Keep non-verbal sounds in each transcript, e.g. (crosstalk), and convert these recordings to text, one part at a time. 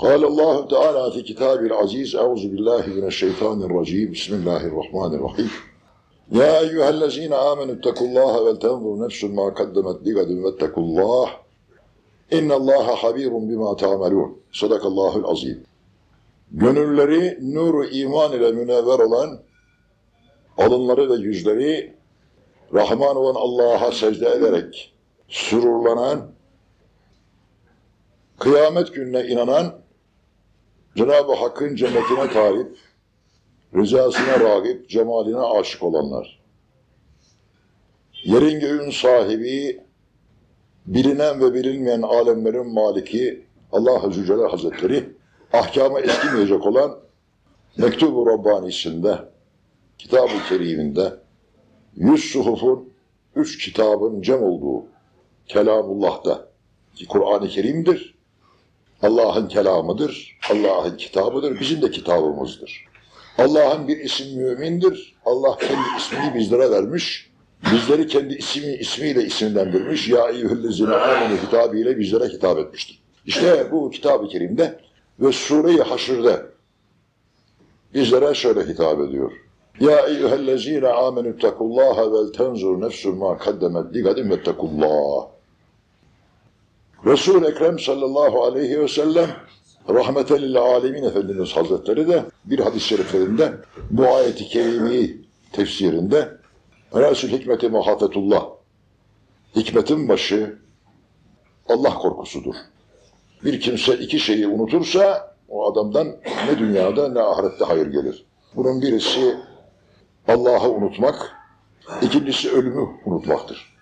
قال الله تعالى في كتابه العزيز أعوذ بالله من الشيطان الرجيم بسم الله الرحمن الرحيم يا أيها الذين آمنوا اتقوا الله ولتنظر نفس ما قدمت لغد واتقوا الله إن الله خبير بما تعملون صدق الله العظيم Gönülleri nuru iman ile münevver olan, alınları ve yüzleri Rahman olan Allah'a secde ederek sürurlanan, kıyamet gününe inanan, Cenab-ı Hakk'ın cennetine talip, rızasına rağip, cemaline aşık olanlar. Yerin göğün sahibi, bilinen ve bilinmeyen alemlerin maliki Allah-u Zülcelal Hazretleri, ahkama eskimeyecek olan Mektubu Rabbani'sinde, Kitab-ı Kerim'inde, yüz suhufun, üç kitabın cem olduğu Kelamullah'ta ki Kur'an-ı Kerim'dir, Allah'ın kelamıdır, Allah'ın kitabıdır, bizim de kitabımızdır. Allah'ın bir isim mümindir, Allah kendi ismini bizlere vermiş, bizleri kendi ismi, ismiyle isimlendirmiş, Ya eyyühellezine amenu hitabıyla bizlere hitap etmiştir. İşte bu Kitab-ı Kerim'de ve Sure-i Haşr'de bizlere şöyle hitap ediyor. Ya eyyühellezine amenü tekullaha vel tenzur nefsun ma kaddemet ligadim ve tekullah. Resul-i Ekrem sallallahu aleyhi ve sellem rahmeten alemin Efendimiz Hazretleri de bir hadis-i şeriflerinde bu ayeti kerimeyi tefsirinde Resul hikmeti muhafetullah hikmetin başı Allah korkusudur. Bir kimse iki şeyi unutursa o adamdan ne dünyada ne ahirette hayır gelir. Bunun birisi Allah'ı unutmak, ikincisi ölümü unutmaktır.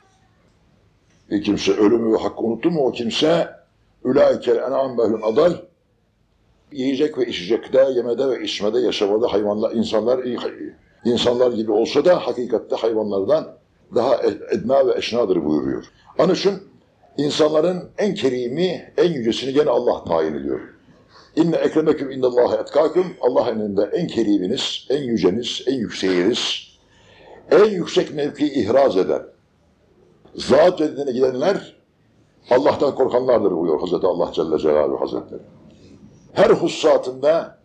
Bir kimse ölümü ve hakkı unuttu mu o kimse ülâikel en'am behlun adal yiyecek ve içecekte, yemede ve içmede, yaşamada hayvanlar, insanlar insanlar gibi olsa da hakikatte hayvanlardan daha edna ve eşnadır buyuruyor. Onun için insanların en kerimi, en yücesini gene Allah tayin ediyor. İnne ekremeküm indallahi etkâküm Allah önünde en keriminiz, en yüceniz, en yükseğiniz, en yüksek mevki ihraz eden, zat cennetine gidenler Allah'tan korkanlardır buyuruyor Hazreti Allah Celle Celaluhu Hazretleri. Her hususatında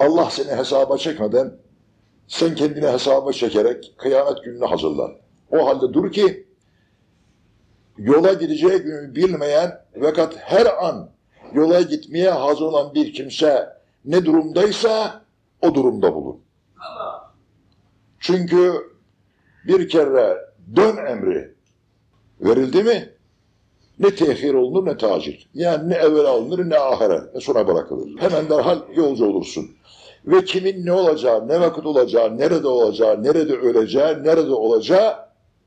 Allah seni hesaba çekmeden sen kendini hesaba çekerek kıyamet gününe hazırlan. O halde dur ki yola gideceği günü bilmeyen fakat her an yola gitmeye hazır olan bir kimse ne durumdaysa o durumda bulun. Çünkü bir kere dön emri verildi mi ne tehir olunur ne tacil. Yani ne evvel alınır ne ahire ne sonra bırakılır. Hemen derhal yolcu olursun. Ve kimin ne olacağı, ne vakit olacağı, nerede olacağı, nerede öleceği, nerede olacağı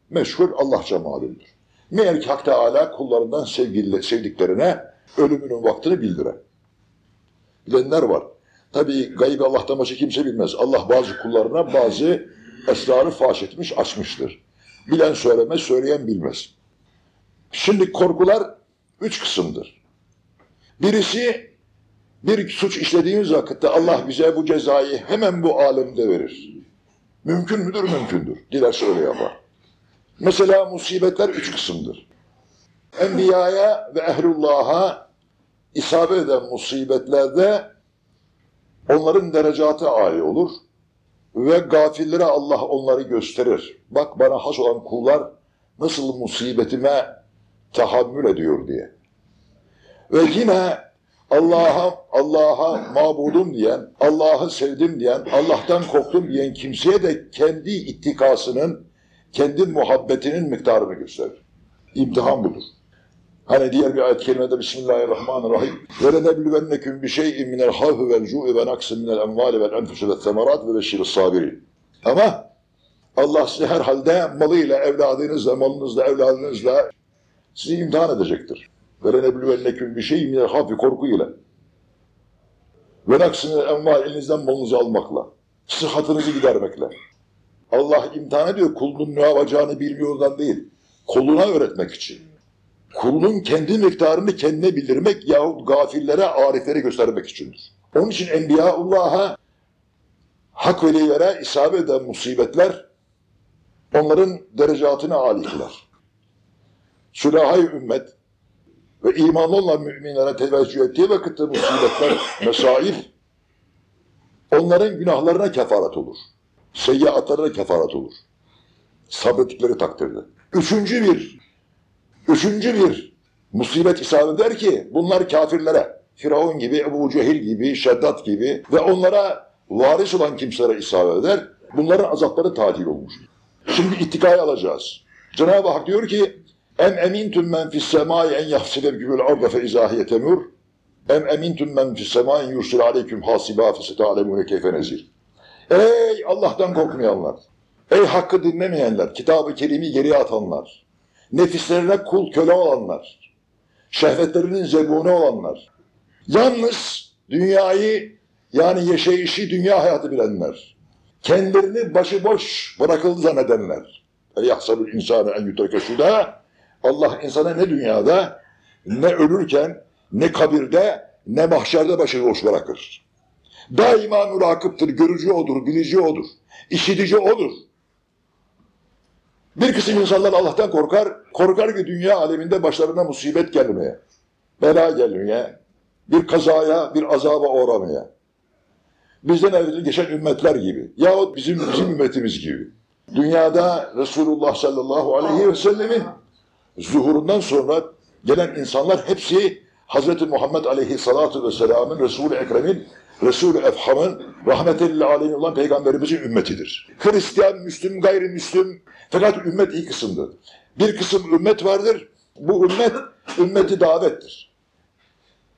meşhur Allah malumdur. Meğer ki Hak Teala kullarından sevgili, sevdiklerine ölümünün vaktini bildiren. Bilenler var. Tabi gaybi Allah'tan başka kimse bilmez. Allah bazı kullarına bazı esrarı faş etmiş, açmıştır. Bilen söylemez, söyleyen bilmez. Şimdi korkular üç kısımdır. Birisi bir suç işlediğimiz vakitte Allah bize bu cezayı hemen bu alemde verir. Mümkün müdür? Mümkündür. Dilerse öyle yapar. Mesela musibetler üç kısımdır. Enbiyaya ve ehlullah'a isabet eden musibetlerde onların derecatı âli olur ve gafillere Allah onları gösterir. Bak bana has olan kullar nasıl musibetime tahammül ediyor diye. Ve yine Allah'a Allah'a mabudum diyen, Allah'ı sevdim diyen, Allah'tan korktum diyen kimseye de kendi ittikasının, kendi muhabbetinin miktarını gösterir. İmtihan budur. Hani diğer bir ayet kerimede Bismillahirrahmanirrahim. Cu'i ve naksin minel envali vel enfusi ve semerat ve beşşiris sabirin. Ama Allah size herhalde malıyla, evladınızla, malınızla, evladınızla sizi imtihan edecektir. Ve lenebluvennekum bi şey'in minel havfi korkuyla. Ve naksin minel envali elinizden malınızı almakla. Sıhhatınızı gidermekle. Allah imtihan ediyor kulunun ne yapacağını bilmiyordan değil. Koluna öğretmek için kulun kendi miktarını kendine bildirmek yahut gafillere, ariflere göstermek içindir. Onun için Enbiyaullah'a hak velilere isabet eden musibetler onların derecatını âli kılar. Sülahay ümmet ve imanlı olan müminlere teveccüh ettiği vakitte musibetler, (coughs) mesail onların günahlarına kefaret olur. Seyyiatlarına kefaret olur. Sabrettikleri takdirde. Üçüncü bir, üçüncü bir musibet isabet eder ki bunlar kafirlere, Firavun gibi, Ebu Cehil gibi, Şeddat gibi ve onlara varis olan kimselere isabet eder. Bunların azapları tacil olmuş. Şimdi ittikayı alacağız. Cenab-ı Hak diyor ki Em emintüm men fis semai en yahsibekumul arda fe izahiye temur Em emintüm men fis semai en yursil aleyküm hasiba fe seta'lemune keyfe nezir Ey Allah'tan korkmayanlar! Ey hakkı dinlemeyenler! Kitabı kerimi geriye atanlar! Nefislerine kul köle olanlar! Şehvetlerinin zebuni olanlar! Yalnız dünyayı yani yaşayışı dünya hayatı bilenler! Kendilerini başıboş bırakıldı zannedenler! Yahsabül insanı en yutreke suda Allah insana ne dünyada ne ölürken ne kabirde ne mahşerde başıboş bırakır. Daima mürakıptır, görücü odur, bilici odur, işitici odur. Bir kısım insanlar Allah'tan korkar, korkar ki dünya aleminde başlarına musibet gelmeye, bela gelmeye, bir kazaya, bir azaba uğramaya. Bizden evvel geçen ümmetler gibi yahut bizim, bizim ümmetimiz gibi. Dünyada Resulullah sallallahu aleyhi ve sellemin zuhurundan sonra gelen insanlar hepsi Hz. Muhammed aleyhissalatu vesselamın Resul-i Ekrem'in Resul-i Efham'ın rahmetelli aleyhi olan peygamberimizin ümmetidir. Hristiyan, Müslüm, gayrimüslim fakat ümmet iyi kısımdır. Bir kısım ümmet vardır. Bu ümmet ümmeti davettir.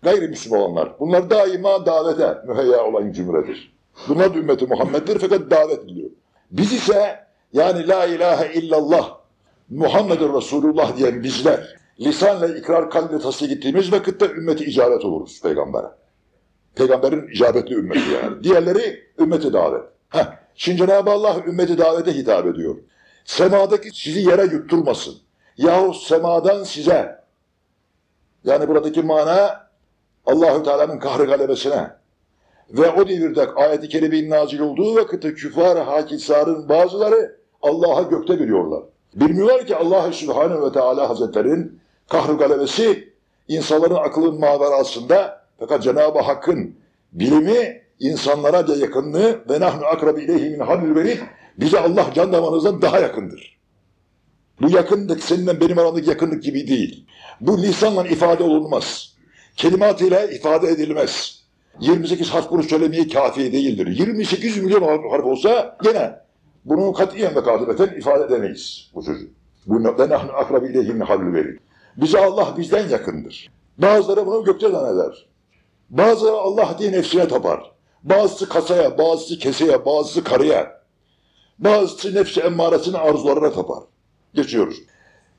Gayrimüslim olanlar. Bunlar daima davete müheyya olan cümledir. Bunlar da ümmeti Muhammed'dir fakat davet ediliyor. Biz ise yani la ilahe illallah Muhammedur Resulullah diyen bizler lisanla ikrar kalple tasdik gittiğimiz vakitte ümmeti icabet oluruz peygambere. Peygamberin icabetli ümmeti yani. Diğerleri ümmeti davet. Heh. Şimdi Cenab-ı Allah ümmeti davete hitap ediyor. Semadaki sizi yere yutturmasın. Yahut semadan size. Yani buradaki mana Allahü Teala'nın kahrı galebesine ve o devirde ayet-i kerimenin nazil olduğu vakitte küfar hakisarın bazıları Allah'a gökte biliyorlar. Bilmiyorlar ki Allah Subhanahu ve Teala Hazretlerinin kahrı galebesi insanların akılın maverasında fakat Cenab-ı Hakk'ın bilimi insanlara da yakınlığı ve nahnu akrabi ileyhi min hablil verid bize Allah can damarınızdan daha yakındır. Bu yakınlık seninle benim aramdaki yakınlık gibi değil. Bu lisanla ifade olunmaz. Kelimat ile ifade edilmez. 28 harf bunu söylemeye kafi değildir. 28 milyon harf olsa gene bunu katiyen ve kadibeten ifade edemeyiz bu sözü. Bu ve nahnu akrabi ileyhi min hablil verid. Bize Allah bizden yakındır. Bazıları bunu gökte zanneder. Bazıları Allah diye nefsine tapar. Bazısı kasaya, bazısı keseye, bazısı karıya. Bazısı nefsi emmaresinin arzularına tapar. Geçiyoruz.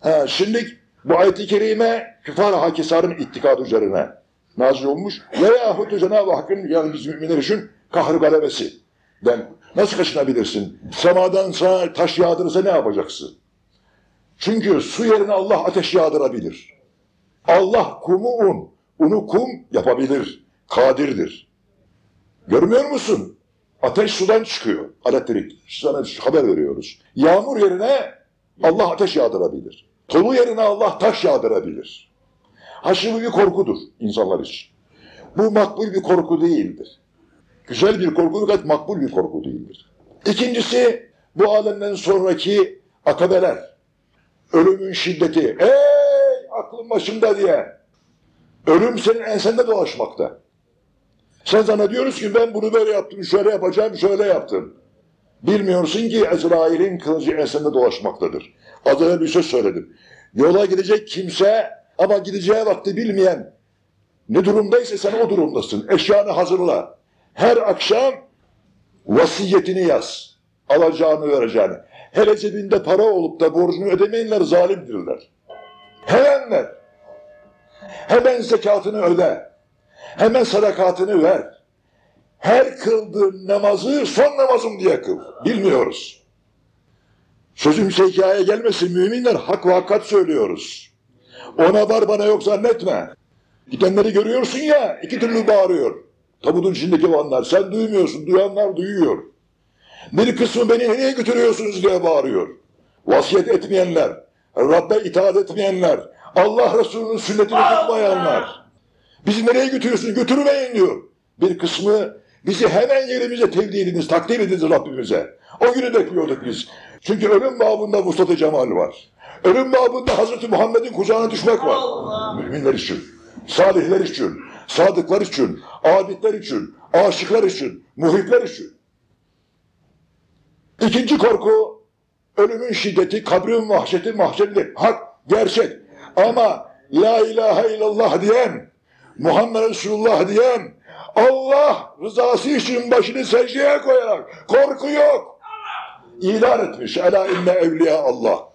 Ha, şimdi bu ayet-i kerime küfar hakisarın ittikadı üzerine nazil olmuş. Veyahut Cenab-ı Hakk'ın yani biz müminler için kahrı galebesi. Ben nasıl kaçınabilirsin? Semadan sana taş yağdırırsa ne yapacaksın? Çünkü su yerine Allah ateş yağdırabilir. Allah kumu un, unu kum yapabilir. Kadirdir. Görmüyor musun? Ateş sudan çıkıyor. Elektrik. Sana haber veriyoruz. Yağmur yerine Allah ateş yağdırabilir. Tolu yerine Allah taş yağdırabilir. Ha bir korkudur insanlar için. Bu makbul bir korku değildir. Güzel bir korku fakat makbul bir korku değildir. İkincisi bu alemden sonraki akabeler. Ölümün şiddeti. Ey aklın başında diye. Ölüm senin ensende dolaşmakta. Sen zannediyoruz ki ben bunu böyle yaptım, şöyle yapacağım, şöyle yaptım. Bilmiyorsun ki Ezrail'in kılıcı ensende dolaşmaktadır. Az evvel bir söz söyledim. Yola gidecek kimse ama gideceği vakti bilmeyen ne durumdaysa sen o durumdasın. Eşyanı hazırla. Her akşam vasiyetini yaz. Alacağını vereceğini. Hele cebinde para olup da borcunu ödemeyenler zalimdirler. Hemenler. Hemen zekatını öde. Hemen sadakatını ver. Her kıldığın namazı son namazım diye kıl. Bilmiyoruz. Sözümse hikaye gelmesin müminler hak ve hakikat söylüyoruz. Ona var bana yok zannetme. Gidenleri görüyorsun ya iki türlü bağırıyor. Tabutun içindeki olanlar sen duymuyorsun duyanlar duyuyor. Bir kısmı beni nereye götürüyorsunuz diye bağırıyor. Vasiyet etmeyenler, Rabbe itaat etmeyenler, Allah Resulü'nün sünnetini tutmayanlar. Bizi nereye götürüyorsunuz? Götürmeyin diyor. Bir kısmı bizi hemen yerimize tevdi ediniz, takdim ediniz Rabbimize. O günü bekliyorduk biz. Çünkü ölüm babında Mustafa Cemal var. Ölüm babında Hazreti Muhammed'in kucağına düşmek var. Müminler için, salihler için, sadıklar için, abidler için, aşıklar için, muhipler için. İkinci korku, ölümün şiddeti, kabrin vahşeti, mahşerli, hak, gerçek. Ama La ilahe illallah diyen, Muhammed Resulullah diyen, Allah rızası için başını secdeye koyarak, korku yok. İlan etmiş. Ela inne evliya Allah.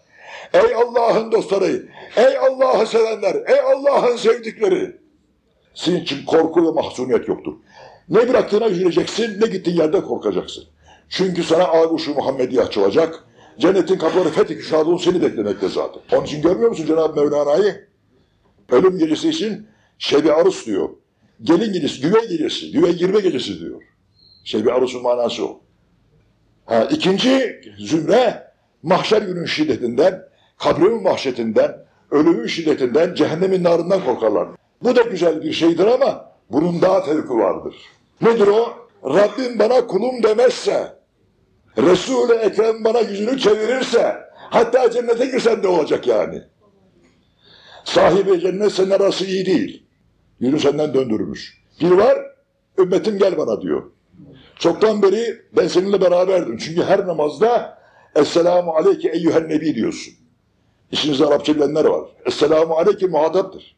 Ey Allah'ın dostları, ey Allah'ı sevenler, ey Allah'ın sevdikleri. Senin için korku ve mahzuniyet yoktur. Ne bıraktığına üzüleceksin, ne gittiğin yerde korkacaksın. Çünkü sana Aguşu Muhammedi açılacak. Cennetin kapıları fethi şadun seni beklemekte zaten. Onun için görmüyor musun Cenab-ı Mevlana'yı? Ölüm gecesi için şebi arus diyor. Gelin gecesi, güve gecesi, güve girme gecesi diyor. Şebi arusun manası o. Ha, ikinci zümre mahşer günün şiddetinden, kabrin vahşetinden, ölümün şiddetinden, cehennemin narından korkarlar. Bu da güzel bir şeydir ama bunun daha fevki vardır. Nedir o? Rabbim bana kulum demezse, Resul-i Ekrem bana yüzünü çevirirse, hatta cennete girsen de olacak yani. Sahibi cennet senin arası iyi değil. Yüzü senden döndürmüş. Bir var, ümmetim gel bana diyor. Çoktan beri ben seninle beraberdim. Çünkü her namazda Esselamu aleyke eyyühen nebi diyorsun. İçinizde Arapça bilenler var. Esselamu aleyke muhataptır.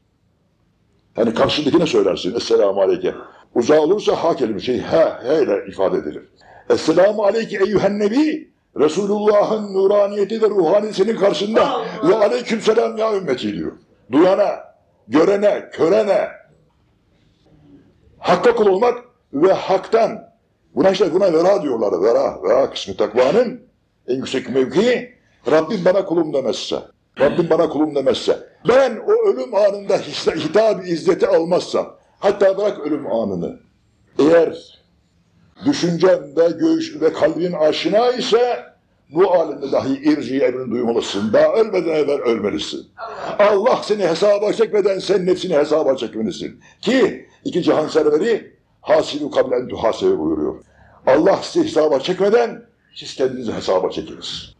Hani karşıdakine söylersin Esselamu aleyke. Uzağı olursa ha kelime şey ha he ile ifade edilir. Esselamu aleyke eyyühen nebi. Resulullah'ın nuraniyeti ve ruhani senin karşında. Ve aleyküm selam ya ümmeti diyor. Duyana, görene, körene. Hakka kul olmak ve haktan Buna işte buna vera diyorlar. Vera, vera kısmı takvanın en yüksek mevkii Rabbim bana kulum demezse. Rabbim bana kulum demezse. Ben o ölüm anında hitap izzeti almazsam hatta bırak ölüm anını. Eğer düşüncen ve göğüs ve kalbin aşina ise bu alemde dahi irci emrini duymalısın. Daha ölmeden evvel ölmelisin. Allah seni hesaba çekmeden sen nefsini hesaba çekmelisin. Ki iki cihan serveri Hasibu kablen tuhasebe buyuruyor. Allah sizi hesaba çekmeden siz kendinizi hesaba çekiniz.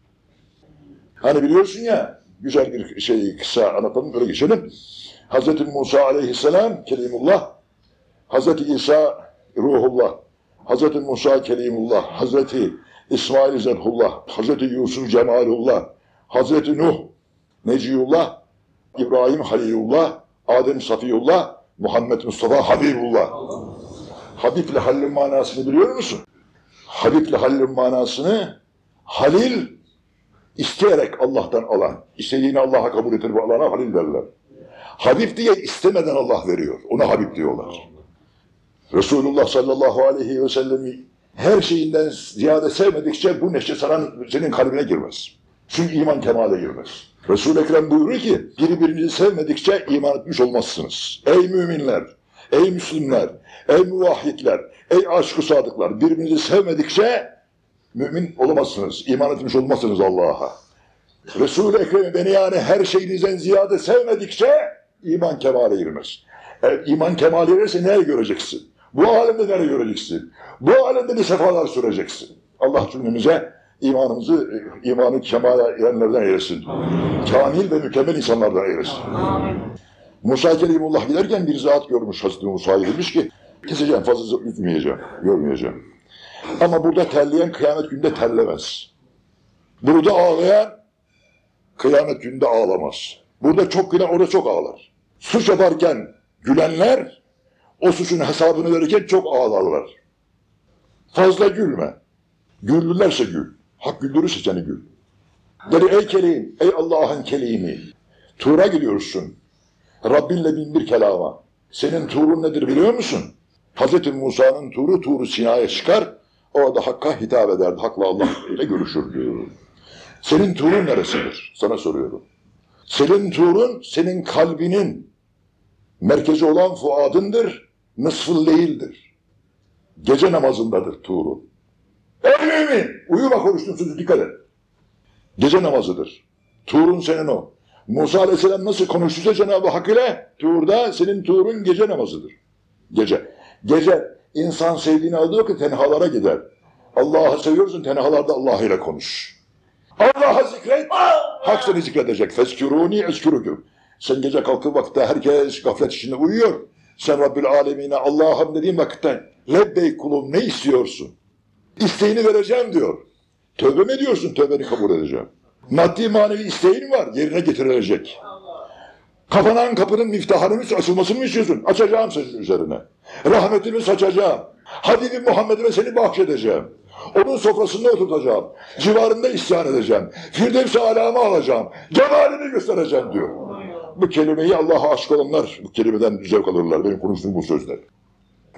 Hani biliyorsun ya güzel bir şey kısa anlatalım böyle geçelim. Hz. Musa aleyhisselam kelimullah, Hz. İsa ruhullah, Hz. Musa kelimullah, Hz. İsmail zebhullah, Hz. Yusuf cemalullah, Hz. Nuh neciyullah, İbrahim halilullah, Adem safiyullah, Muhammed Mustafa Habibullah. Habib'le Halil'in manasını biliyor musun? Habib'le Halil'in manasını Halil isteyerek Allah'tan alan, istediğini Allah'a kabul ettirip alana Halil derler. Habib diye istemeden Allah veriyor. Ona Habib diyorlar. Resulullah sallallahu aleyhi ve sellemi her şeyinden ziyade sevmedikçe bu neşe sana, senin kalbine girmez. Çünkü iman kemale girmez. Resul-i Ekrem buyuruyor ki, birbirinizi sevmedikçe iman etmiş olmazsınız. Ey müminler! Ey Müslümler, ey muvahhidler, ey aşk-ı sadıklar birbirinizi sevmedikçe mümin olamazsınız, iman etmiş olmazsınız Allah'a. Resul-i Ekrem'i beni yani her şeyinizden ziyade sevmedikçe iman kemale girmez. Eğer iman kemale girerse nereye göreceksin? Bu alemde nereye göreceksin? Bu alemde bir sefalar süreceksin. Allah cümlemize imanımızı, imanı kemale erenlerden eylesin. Kamil ve mükemmel insanlardan eylesin. Musa Kelimullah giderken bir zat görmüş Hazreti Musa'yı demiş ki keseceğim fazla üzmeyeceğim, görmeyeceğim. Ama burada terleyen kıyamet günde terlemez. Burada ağlayan kıyamet günde ağlamaz. Burada çok gülen orada çok ağlar. Suç yaparken gülenler o suçun hesabını verirken çok ağlarlar. Fazla gülme. Güldürlerse gül. Hak güldürürse seni gül. Dedi ey kelim, ey Allah'ın kelimi. Tur'a gidiyorsun. Rabbinle bin bir kelama. Senin turun nedir biliyor musun? Hz. Musa'nın turu turu Sina'ya çıkar. Orada Hakk'a hitap ederdi. Hak'la Allah ile görüşür diyor. Senin turun neresidir? Sana soruyorum. Senin turun senin kalbinin merkezi olan fuadındır. Nısfıl değildir. Gece namazındadır turun. Ey mümin! Uyuma konuştuğun sözü dikkat et. Gece namazıdır. Turun senin o. Musa Aleyhisselam nasıl konuştuysa Cenab-ı Hak ile Tuğur'da senin Tuğur'un gece namazıdır. Gece. Gece insan sevdiğini aldığı vakit tenhalara gider. Allah'ı seviyorsun tenhalarda Allah ile konuş. Allah'a zikret. Hak seni zikredecek. Fesküruni eskürüküm. Sen gece kalkıp vakitte herkes gaflet içinde uyuyor. Sen Rabbül Alemine Allah'ım dediğin vakitte lebbey kulum ne istiyorsun? İsteğini vereceğim diyor. Tövbe mi ediyorsun? Tövbeni kabul edeceğim. Maddi manevi isteğin var. Yerine getirilecek. Kapanan kapının miftaharının açılmasını mı istiyorsun? Açacağım senin üzerine. Rahmetimi saçacağım. Habibim Muhammed'ime seni bahşedeceğim. Onun sofrasında oturtacağım. Civarında isyan edeceğim. Firdevs-i alacağım. Cemalini göstereceğim diyor. Bu kelimeyi Allah'a aşık olanlar bu kelimeden zevk alırlar. Benim konuştuğum bu sözler.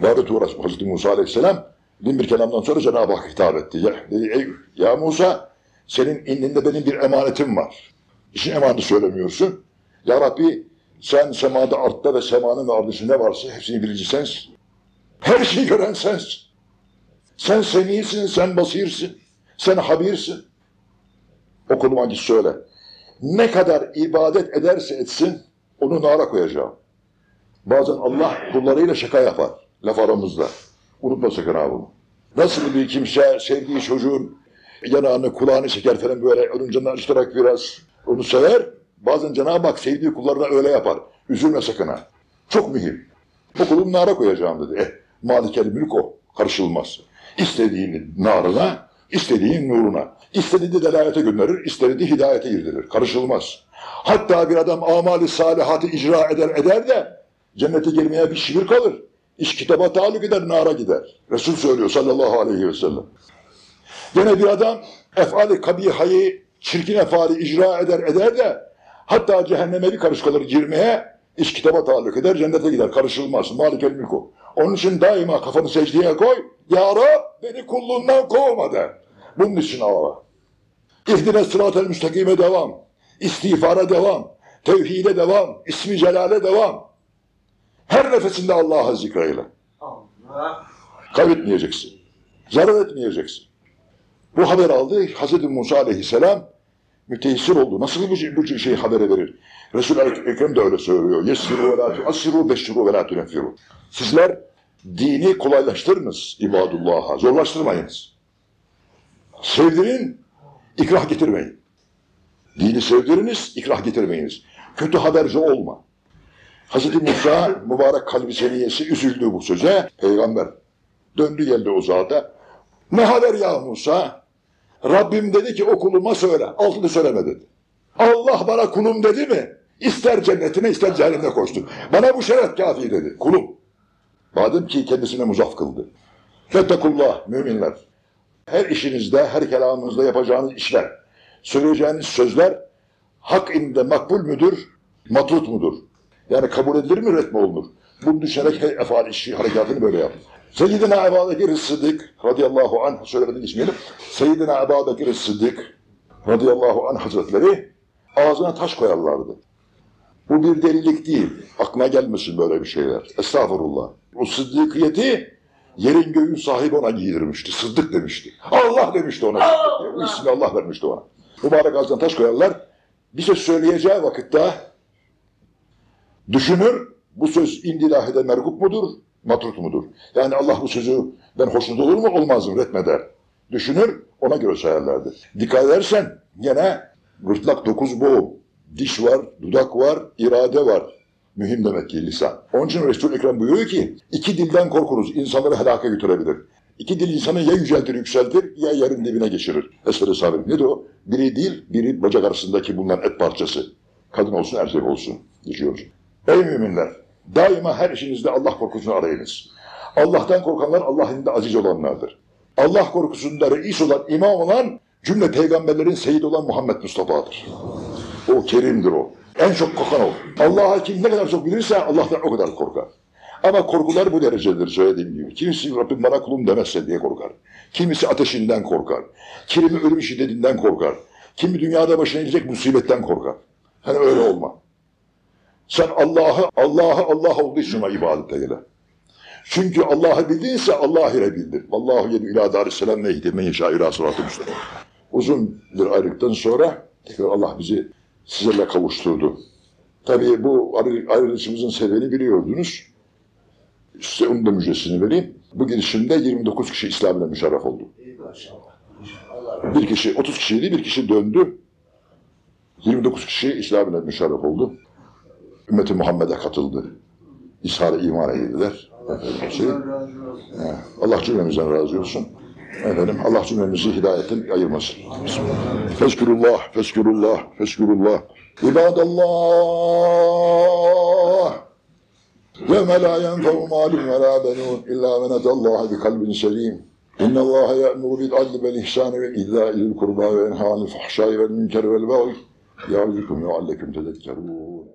Vardı Tuğra Hazreti Musa Aleyhisselam bin bir kelamdan sonra Cenab-ı Hak hitap etti. Ya, dedi, ey, ya Musa senin indinde benim bir emanetim var. İşin emaneti söylemiyorsun. Ya Rabbi sen semada artta ve semanın ve ardışı ne varsa hepsini bilici sensin. Her şeyi gören sensin. Sen semisin, sen basirsin, sen habirsin. Okuluma git söyle. Ne kadar ibadet ederse etsin onu nara koyacağım. Bazen Allah kullarıyla şaka yapar. Laf aramızda. Unutma sakın ha bunu. Nasıl bir kimse sevdiği çocuğun yanağını, kulağını çeker falan böyle canını acıtarak biraz onu sever. Bazen Cenab-ı Hak sevdiği kullarına öyle yapar. Üzülme sakın ha. Çok mühim. O kulun nara koyacağım dedi. Eh, malikel mülk o. Karışılmaz. İstediğini narına, istediğin nuruna. İstediğini delalete gönderir, istediğini hidayete girdirir. Karışılmaz. Hatta bir adam amali salihatı icra eder eder de cennete girmeye bir şiir kalır. İş kitaba taluk eder, nara gider. Resul söylüyor sallallahu aleyhi ve sellem. Yine bir adam efali kabihayı, çirkin efali icra eder eder de hatta cehenneme bir karış kalır girmeye iş kitaba taluk eder, cennete gider. Karışılmaz. Malikel mülk o. Onun için daima kafanı secdeye koy. Ya Rab beni kulluğundan kovma de. Bunun için ağla. İhdine sıratel müstakime devam. İstiğfara devam. Tevhide devam. İsmi celale devam. Her nefesinde Allah'a zikreyle. Allah. Kaybetmeyeceksin. Zarar etmeyeceksin. Bu haber aldı. Hazreti Musa aleyhisselam müteessir oldu. Nasıl bu, bu şeyi habere verir? Resul-i Ekrem de öyle söylüyor. Yessiru ve la tuassiru, beşşiru ve la tuneffiru. Sizler dini kolaylaştırınız ibadullah'a. Zorlaştırmayınız. Sevdirin, ikrah getirmeyin. Dini sevdiriniz, ikrah getirmeyiniz. Kötü haberci olma. Hazreti Musa mübarek kalbi seniyesi üzüldü bu söze. Peygamber döndü geldi o zata. Ne haber ya Musa? Rabbim dedi ki o kuluma söyle. Altını söyleme dedi. Allah bana kulum dedi mi? İster cennetine ister cehenneme koştu. Bana bu şeref kafi dedi. Kulum. Madem ki kendisine muzaf kıldı. Fettekullah müminler. Her işinizde, her kelamınızda yapacağınız işler, söyleyeceğiniz sözler hak indinde makbul müdür, matrut mudur? Yani kabul edilir mi, ret mi olunur? Bunu düşünerek her efal işi, harekatını böyle yap. Seyyidina Ebu Bekir Sıddık radıyallahu anh söylemeden geçmeyelim. Seyyidina Ebu Bekir Sıddık radıyallahu anh hazretleri ağzına taş koyarlardı. Bu bir delilik değil. Aklına gelmesin böyle bir şeyler. Estağfurullah. O sıddıkiyeti yerin göğün sahibi ona giydirmişti. Sıddık demişti. Allah demişti ona. Diye. Bu ismi Allah vermişti ona. Mübarek ağzına taş koyarlar. Bir söz söyleyeceği vakitte düşünür. Bu söz indilahide mergup mudur? Matrut mudur? Yani Allah bu sözü ben hoşnut olur mu olmaz mı? Retmeder. Düşünür. Ona göre sayarlardı. Dikkat edersen gene gırtlak dokuz boğum. Diş var, dudak var, irade var. Mühim demek ki lisan. Onun için Resul-i Ekrem buyuruyor ki iki dilden korkuruz. insanları helaka götürebilir. İki dil insanı ya yüceltir, yükseltir ya yerin dibine geçirir. Esfer-i sabit. Nedir o? Biri dil, biri bacak arasındaki bulunan et parçası. Kadın olsun, erkek olsun. Geçiyoruz. Ey müminler! Daima her işinizde Allah korkusunu arayınız. Allah'tan korkanlar Allah'ın da aziz olanlardır. Allah korkusunda reis olan, imam olan cümle peygamberlerin seyit olan Muhammed Mustafa'dır. O kerimdir o. En çok korkan o. Allah'a kim ne kadar çok bilirse Allah'tan o kadar korkar. Ama korkular bu derecedir söylediğim gibi. Kimisi Rabbim bana kulum demezse diye korkar. Kimisi ateşinden korkar. Kimi ölüm şiddetinden korkar. Kimi dünyada başına gelecek musibetten korkar. Hani öyle olma. Sen Allah'ı Allah'ı Allah olduğu için ibadet eyle. Çünkü Allah'ı bildinse Allah ile bildin. Vallahu yedü ila darisselam neydi men yeşâ ilâ sıratı müstakim. Uzun bir ayrılıktan sonra tekrar Allah bizi sizlerle kavuşturdu. Tabii bu ayrı- ayrılışımızın sebebini biliyordunuz. Size onun da müjdesini vereyim. Bu girişimde 29 kişi İslam ile müşerref oldu. Bir kişi, 30 kişiydi, bir kişi döndü. 29 kişi İslam ile müşerref oldu ümmeti Muhammed'e katıldı. İshara iman edildiler. Efendim, şey, e, Allah cümlemizden razı olsun. Efendim Allah cümlemizi hidayetin ayırmasın. Feskurullah, feskurullah, feskurullah. İbadallah. Yevme la yenfeu malum ve la benun illa men etallaha bi kalbin selim. İnne Allaha ya'muru bil adli vel ihsani ve illa ilil kurba ve enha anil fahşai vel münker vel baghi. Ya'udukum yu'allekum.